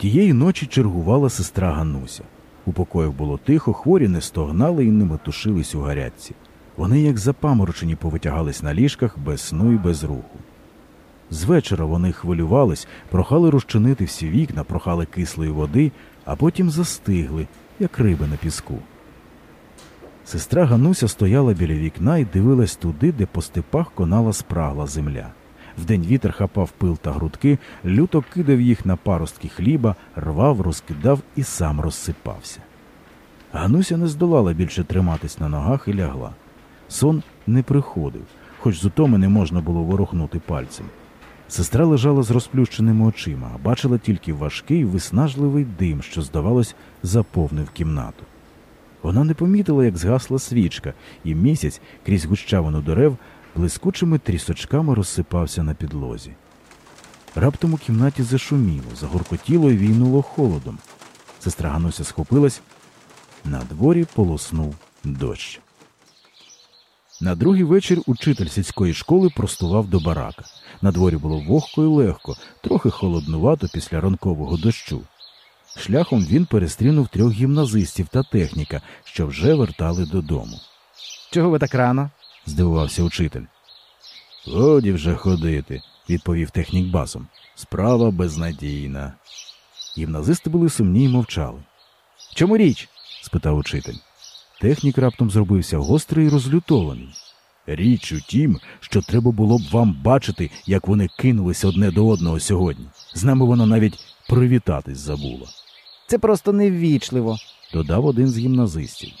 Тієї ночі чергувала сестра Гануся. У покоях було тихо, хворі не стогнали і не метушились у гарячці. Вони, як запаморочені, повитягались на ліжках без сну і без руху. З вечора вони хвилювались, прохали розчинити всі вікна, прохали кислої води, а потім застигли, як риби на піску. Сестра Гануся стояла біля вікна і дивилась туди, де по степах конала спрагла земля. Вдень вітер хапав пил та грудки, люто кидав їх на паростки хліба, рвав, розкидав і сам розсипався. Гануся не здолала більше триматись на ногах і лягла. Сон не приходив, хоч з утоми не можна було ворухнути пальцем. Сестра лежала з розплющеними очима, бачила тільки важкий виснажливий дим, що, здавалось, заповнив кімнату. Вона не помітила, як згасла свічка, і місяць крізь гущавину дерев блискучими трісочками розсипався на підлозі. Раптом у кімнаті зашуміло, загуркотіло і війнуло холодом. Сестра Гануся схопилась, на дворі полоснув дощ. На другий вечір учитель сільської школи простував до барака. На дворі було вогко і легко, трохи холоднувато після ранкового дощу. Шляхом він перестрінув трьох гімназистів та техніка, що вже вертали додому. Чого ви так рано? Здивувався учитель. Годі вже ходити, відповів технік басом. Справа безнадійна. Гімназисти були сумні й мовчали. Чому річ? спитав учитель. Технік раптом зробився гострий і розлютований. Річ у тім, що треба було б вам бачити, як вони кинулися одне до одного сьогодні. З нами вона навіть привітатись забула, Це просто неввічливо. додав один з гімназистів.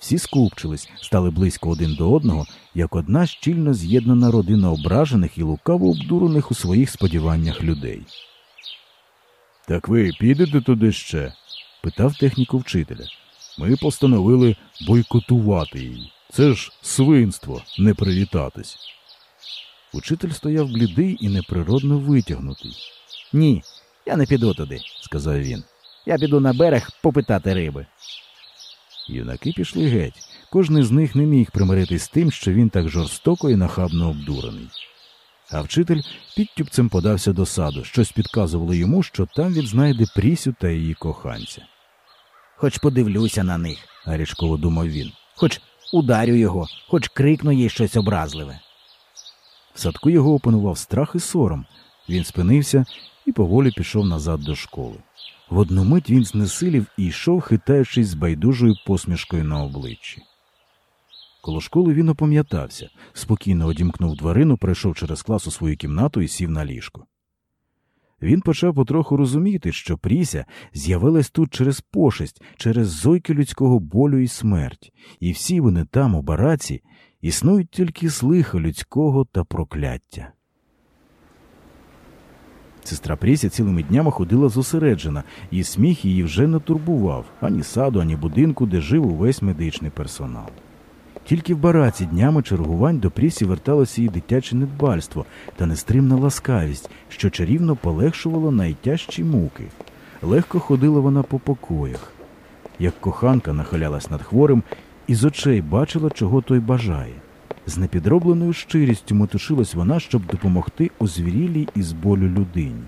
Всі скупчились, стали близько один до одного, як одна щільно з'єднана родина ображених і лукаво обдурених у своїх сподіваннях людей. Так ви підете туди ще? питав техніку вчителя. Ми постановили бойкотувати її. Це ж свинство не привітатись. Учитель стояв блідий і неприродно витягнутий, Ні, я не піду туди. сказав він. Я піду на берег попитати риби. Юнаки пішли геть. Кожний з них не міг примиритись з тим, що він так жорстоко і нахабно обдурений. А вчитель підтюпцем подався до саду, щось підказувало йому, що там він знайде Прісю та її коханця. Хоч подивлюся на них, гарячково думав він. хоч ударю його, хоч крикну їй щось образливе. В садку його опанував страх і сором. Він спинився і поволі пішов назад до школи. В одну мить він знесилів і йшов, хитаючись з байдужою посмішкою на обличчі. Коло школи він опам'ятався, спокійно одімкнув дверину, пройшов через клас у свою кімнату і сів на ліжко. Він почав потроху розуміти, що Пріся з'явилась тут через пошесть, через зойки людського болю і смерть, і всі вони там, у бараці, існують тільки з лиха людського та прокляття. Сестра Пріся цілими днями ходила зосереджена, і сміх її вже не турбував ані саду, ані будинку, де жив увесь медичний персонал. Тільки в бараці днями чергувань до Прісі верталося її дитяче недбальство та нестримна ласкавість, що чарівно полегшувало найтяжчі муки. Легко ходила вона по покоях. Як коханка нахилялась над хворим, і з очей бачила, чого той бажає. З непідробленою щирістю метушилась вона, щоб допомогти озвірілій із болю людині.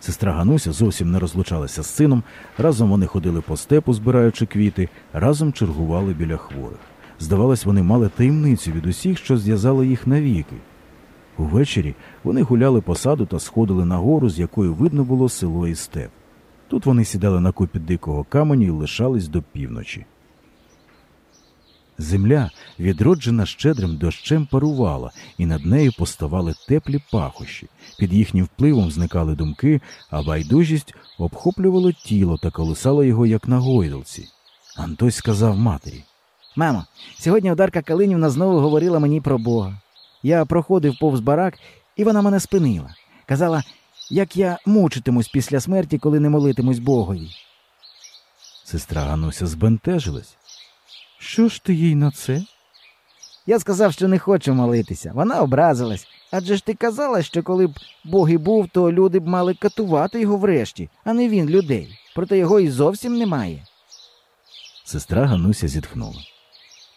Сестра Гануся зовсім не розлучалася з сином, разом вони ходили по степу, збираючи квіти, разом чергували біля хворих. Здавалось, вони мали таємницю від усіх, що зв'язало їх навіки. Увечері вони гуляли по саду та сходили на гору, з якої видно було село і степ. Тут вони сідали на купі дикого каменю і лишались до півночі. Земля, відроджена щедрим дощем, парувала, і над нею поставали теплі пахощі. Під їхнім впливом зникали думки, а байдужість обхоплювало тіло та колисало його, як на гойдалці. Антось сказав матері. Мамо, сьогодні Одарка Калинівна знову говорила мені про Бога. Я проходив повз барак, і вона мене спинила. Казала, як я мучитимусь після смерті, коли не молитимусь Богові. Сестра Гануся збентежилась. Що ж ти їй на це? Я сказав, що не хочу молитися. Вона образилась. Адже ж ти казала, що коли б Бог і був, то люди б мали катувати його врешті, а не він людей. Проте його і зовсім немає. Сестра Гануся зітхнула.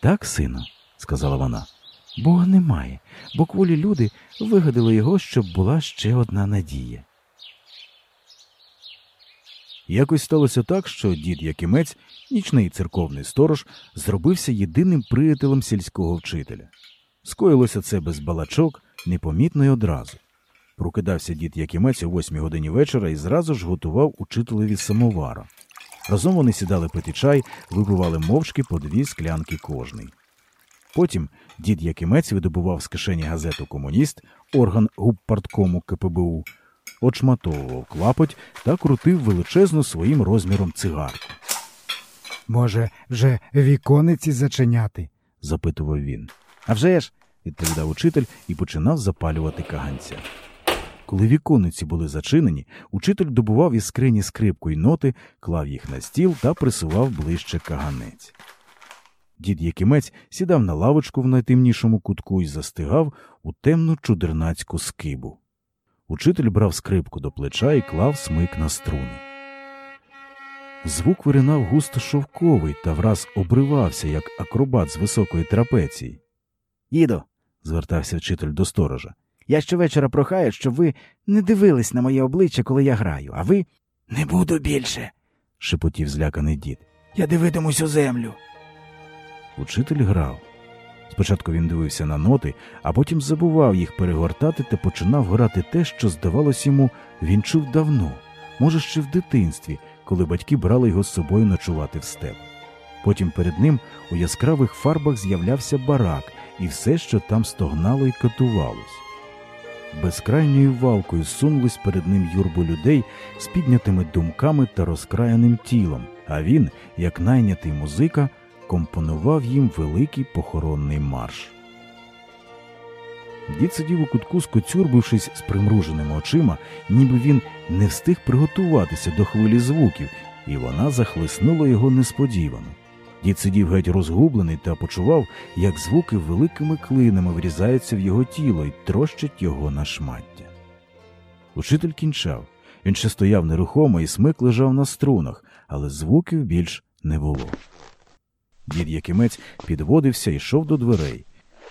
Так, сину, сказала вона, Бога немає, бо кволі люди вигадали його, щоб була ще одна надія. Якось сталося так, що дід Якимець, нічний церковний сторож, зробився єдиним приятелем сільського вчителя. Скоїлося це без балачок, непомітно й одразу. Прокидався дід Якимець о восьмій годині вечора і зразу ж готував учителеві самовара. Разом вони сідали пити чай, випивали мовчки по дві склянки кожний. Потім дід Якимець видобував з кишені газету Комуніст, орган губпарткому КПБУ, очматовував клапоть та крутив величезну своїм розміром цигарку. Може, вже вікониці зачиняти? запитував він. «А вже ж!» – відповідав учитель і починав запалювати каганця. Коли віконниці були зачинені, учитель добував із скрині скрипку й ноти, клав їх на стіл та присував ближче каганець. Дід Якимець сідав на лавочку в найтемнішому кутку і застигав у темну чудернацьку скибу. Учитель брав скрипку до плеча і клав смик на струни. Звук виринав густо шовковий та враз обривався, як акробат з високої трапеції. Дідо, звертався вчитель до сторожа. я щовечора прохаю, щоб ви не дивились на моє обличчя, коли я граю, а ви не буду більше. шепотів зляканий дід. Я дивитимусь у землю. Учитель грав. Спочатку він дивився на ноти, а потім забував їх перегортати та починав грати те, що, здавалось йому, він чув давно, може, ще в дитинстві, коли батьки брали його з собою ночувати в степ. Потім перед ним у яскравих фарбах з'являвся барак і все, що там стогнало і катувалось. Безкрайньою валкою сунулись перед ним юрбу людей з піднятими думками та розкраяним тілом, а він, як найнятий музика, компонував їм великий похоронний марш. Дід сидів у кутку, скоцюрбившись з примруженими очима, ніби він не встиг приготуватися до хвилі звуків, і вона захлиснула його несподівано. Дід сидів геть розгублений та почував, як звуки великими клинами врізаються в його тіло і трощать його на шмаття. Учитель кінчав. Він ще стояв нерухомо і смик лежав на струнах, але звуків більш не було. Дід Якимець підводився і йшов до дверей.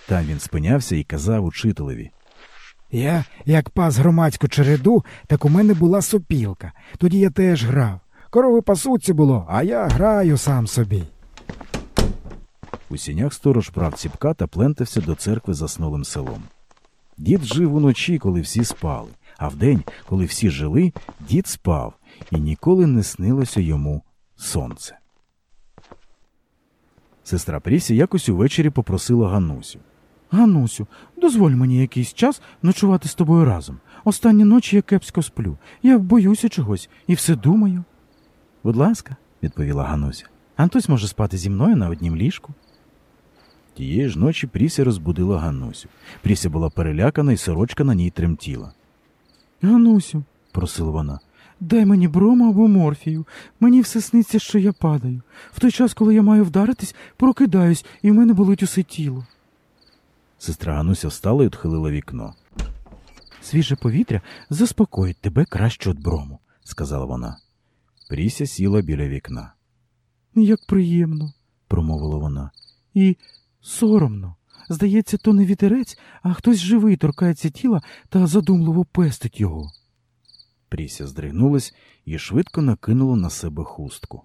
Там він спинявся і казав учителеві. Я, як пас громадську череду, так у мене була сопілка. Тоді я теж грав. Корови пасуться було, а я граю сам собі. У сінях сторож прав ціпка та плентався до церкви заснулим селом. Дід жив уночі, коли всі спали, а вдень, коли всі жили, дід спав, і ніколи не снилося йому сонце. Сестра Прісі якось увечері попросила Ганусю. Ганусю, дозволь мені якийсь час ночувати з тобою разом. Останні ночі я кепсько сплю. Я боюся чогось і все думаю. Будь ласка, відповіла Гануся. Антось може спати зі мною на однім ліжку. Тієї ж ночі Пріся розбудила Ганусю. Пріся була перелякана і сорочка на ній тремтіла. Ганусю, Просила вона. Дай мені брому або морфію. Мені все сниться, що я падаю. В той час, коли я маю вдаритись, прокидаюсь, і в мене болить усе тіло. Сестра Гануся встала і відхилила вікно. Свіже повітря заспокоїть тебе краще від брому. сказала вона. Пріся сіла біля вікна, Як приємно, промовила вона. і соромно. Здається, то не вітерець, а хтось живий торкається тіла та задумливо пестить його. Пріся здригнулась і швидко накинула на себе хустку,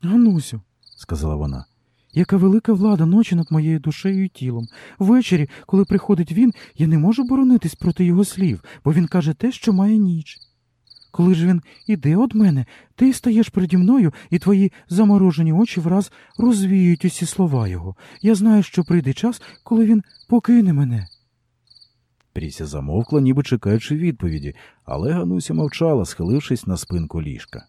Ганусю, сказала вона. яка велика влада ночі над моєю душею і тілом. Ввечері, коли приходить він, я не можу боронитись проти його слів, бо він каже те, що має ніч. Коли ж він іде од мене, ти стаєш переді мною, і твої заморожені очі враз розвіють усі слова його. Я знаю, що прийде час, коли він покине мене. Пріся замовкла, ніби чекаючи відповіді, але Гануся мовчала, схилившись на спинку ліжка.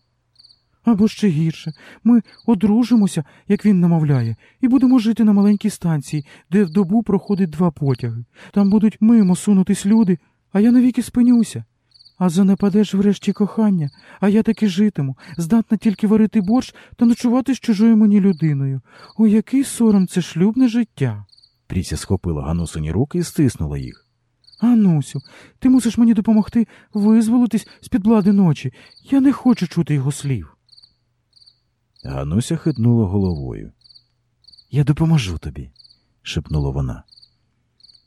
Або ще гірше, ми одружимося, як він намовляє, і будемо жити на маленькій станції, де в добу проходить два потяги. Там будуть мимо сунутись люди, а я навіки спинюся. А занепадеш врешті кохання, а я таки житиму, здатна тільки варити борщ та ночувати з чужою мені людиною. О, який сором це шлюбне життя. Пріся схопила Ганусині руки і стиснула їх. Анусю, ти мусиш мені допомогти визволитись з-під влади ночі. Я не хочу чути його слів. Гануся хитнула головою. Я допоможу тобі, шепнула вона.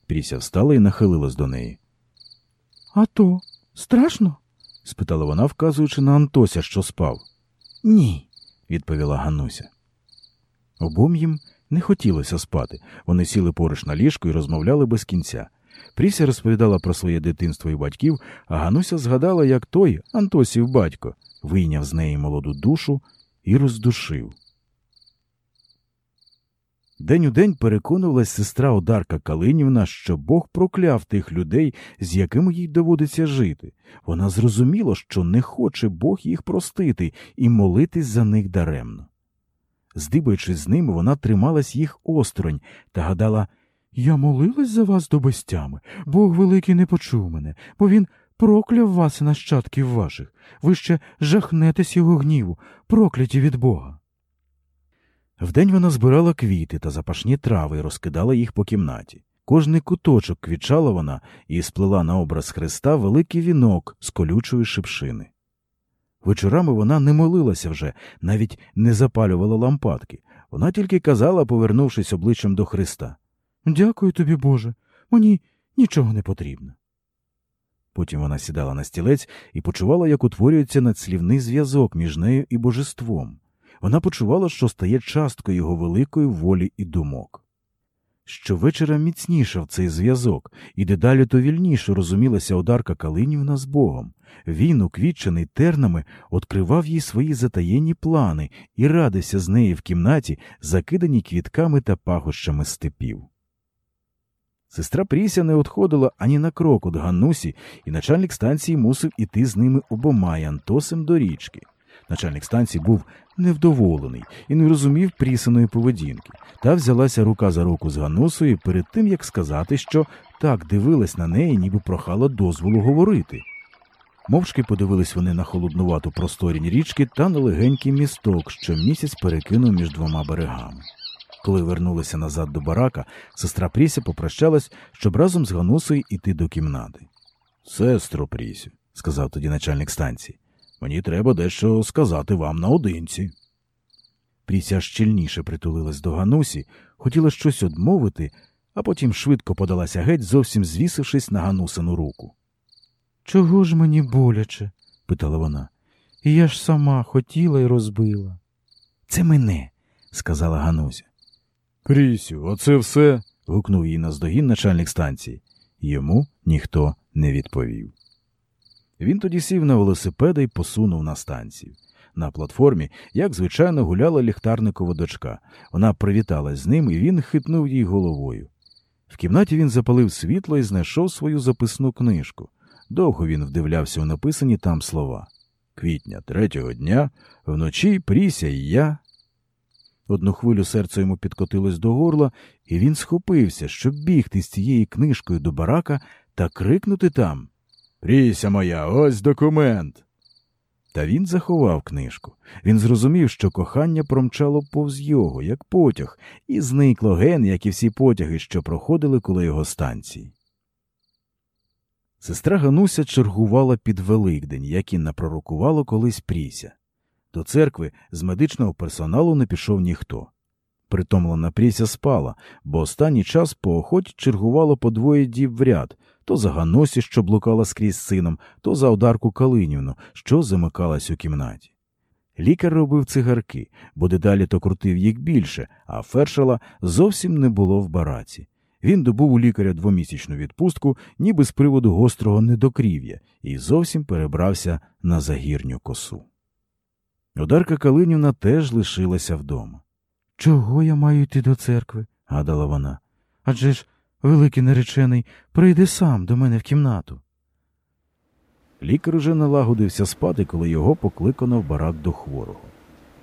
Пріся встала і нахилилась до неї. А то страшно? спитала вона, вказуючи на Антося, що спав. Ні. відповіла Гануся. Обом їм не хотілося спати. Вони сіли поруч на ліжку і розмовляли без кінця. Пріся розповідала про своє дитинство і батьків, а Гануся згадала, як той, Антосів батько, вийняв з неї молоду душу і роздушив. День у день переконувалась сестра Одарка Калинівна, що Бог прокляв тих людей, з якими їй доводиться жити. Вона зрозуміла, що не хоче Бог їх простити і молитись за них даремно. Здибаючись з ними, вона трималась їх осторонь та гадала Я молилась за вас до безтями. Бог великий не почув мене, бо він прокляв вас і нащадків ваших. Ви ще жахнетесь його гніву, прокляті від Бога. Вдень вона збирала квіти та запашні трави і розкидала їх по кімнаті. Кожний куточок квічала вона і сплела на образ Христа великий вінок з колючої шипшини. Вечорами вона не молилася вже, навіть не запалювала лампадки. Вона тільки казала, повернувшись обличчям до Христа. Дякую тобі, Боже, мені нічого не потрібно. Потім вона сідала на стілець і почувала, як утворюється надслівний зв'язок між нею і божеством. Вона почувала, що стає часткою його великої волі і думок. Щовечора міцнішав цей зв'язок, і дедалі то вільніше розумілася Одарка Калинівна з Богом. Він, уквітчений тернами, откривав їй свої затаєнні плани і радився з неї в кімнаті, закидані квітками та пахощами степів. Сестра Пріся не отходила ані на крок від Ганнусі, і начальник станції мусив іти з ними обома й Антосем до річки. Начальник станції був невдоволений і не розумів прісаної поведінки. Та взялася рука за руку з Ганусою перед тим, як сказати, що так дивилась на неї, ніби прохала дозволу говорити. Мовчки подивились вони на холоднувату просторінь річки та на легенький місток, що місяць перекинув між двома берегами. Коли вернулися назад до барака, сестра Пріся попрощалась, щоб разом з Ганусою іти до кімнати. Сестро Прісю, сказав тоді начальник станції, мені треба дещо сказати вам наодинці. Пріся щільніше притулилась до Ганусі, хотіла щось одмовити, а потім швидко подалася геть, зовсім звісившись на Ганусину руку. Чого ж мені боляче? питала вона. І я ж сама хотіла і розбила. Це мене, сказала Гануся. Прісю, оце все. гукнув їй наздогін начальник станції. Йому ніхто не відповів. Він тоді сів на велосипеда і посунув на станцію. На платформі, як звичайно, гуляла ліхтарникова дочка. Вона привіталась з ним, і він хитнув їй головою. В кімнаті він запалив світло і знайшов свою записну книжку. Довго він вдивлявся у написані там слова. Квітня третього дня, вночі Пріся і я. Одну хвилю серце йому підкотилось до горла, і він схопився, щоб бігти з цією книжкою до барака та крикнути там Пріся моя, ось документ. Та він заховав книжку. Він зрозумів, що кохання промчало повз його, як потяг, і зникло ген, як і всі потяги, що проходили коло його станції. Сестра Гануся чергувала під Великдень, як і напророкувало колись Пріся. До церкви з медичного персоналу не пішов ніхто. Притомлена Пріся спала, бо останній час по охоті чергувало по двоє дів в ряд то за Ганосі, що блукала скрізь сином, то за Одарку Калинівну, що замикалась у кімнаті. Лікар робив цигарки, бо дедалі то крутив їх більше, а фершала зовсім не було в бараці. Він добув у лікаря двомісячну відпустку, ніби з приводу гострого недокрів'я, і зовсім перебрався на загірню косу. Одарка Калинівна теж лишилася вдома. Чого я маю йти до церкви? гадала вона. Адже ж великий наречений прийде сам до мене в кімнату. Лікар уже налагодився спати, коли його покликано в барак до хворого.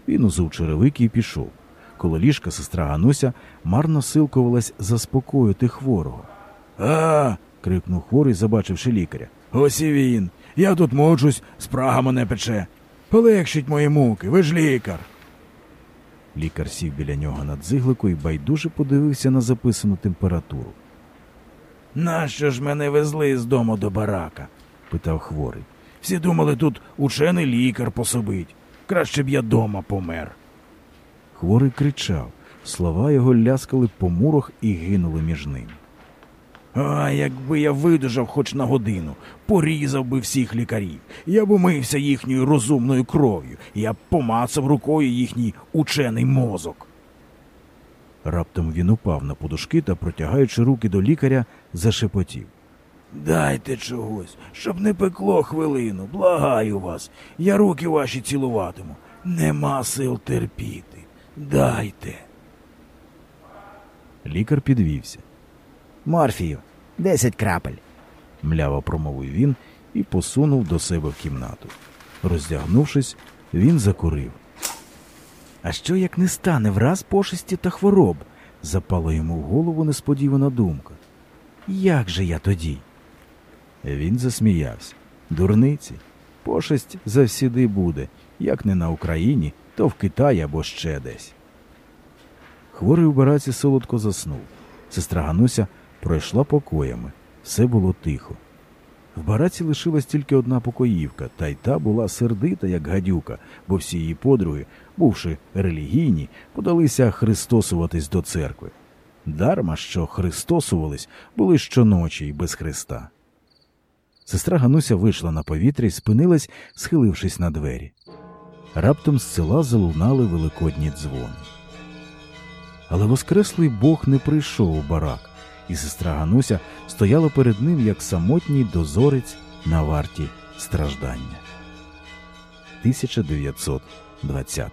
Він узув черевики і пішов. Коло ліжка сестра Гануся марно силкувалась заспокоїти хворого. А. крикнув хворий, забачивши лікаря. Ось і він. Я тут мочусь, спрага мене пече. Полегшіть мої муки, ви ж лікар. Лікар сів біля нього на дзиглику і байдуже подивився на записану температуру. Нащо ж мене везли з дому до барака? питав хворий. Всі думали, тут учений лікар пособить. Краще б я дома помер. Хворий кричав. Слова його ляскали по мурах і гинули між ними. А якби я видужав хоч на годину, порізав би всіх лікарів, я б умився їхньою розумною кров'ю, я б помацав рукою їхній учений мозок. Раптом він упав на подушки та, протягаючи руки до лікаря, зашепотів. Дайте чогось, щоб не пекло хвилину, благаю вас, я руки ваші цілуватиму. Нема сил терпіти. Дайте. Лікар підвівся. Морфію, десять крапель. мляво промовив він і посунув до себе в кімнату. Роздягнувшись, він закурив. А що як не стане враз пошесті та хвороб? запала йому в голову несподівана думка. Як же я тоді? Він засміявся. Дурниці. Пошесть завсіди буде, як не на Україні, то в Китаї або ще десь. Хворий у бараці солодко заснув. Сестра Гануся пройшла покоями. Все було тихо. В бараці лишилась тільки одна покоївка, та й та була сердита, як гадюка, бо всі її подруги, бувши релігійні, подалися христосуватись до церкви. Дарма, що христосувались, були щоночі й без Христа. Сестра Гануся вийшла на повітря і спинилась, схилившись на двері. Раптом з села залунали великодні дзвони. Але воскреслий Бог не прийшов у барак, і сестра Гануся стояла перед ним як самотній дозорець на варті страждання. 1920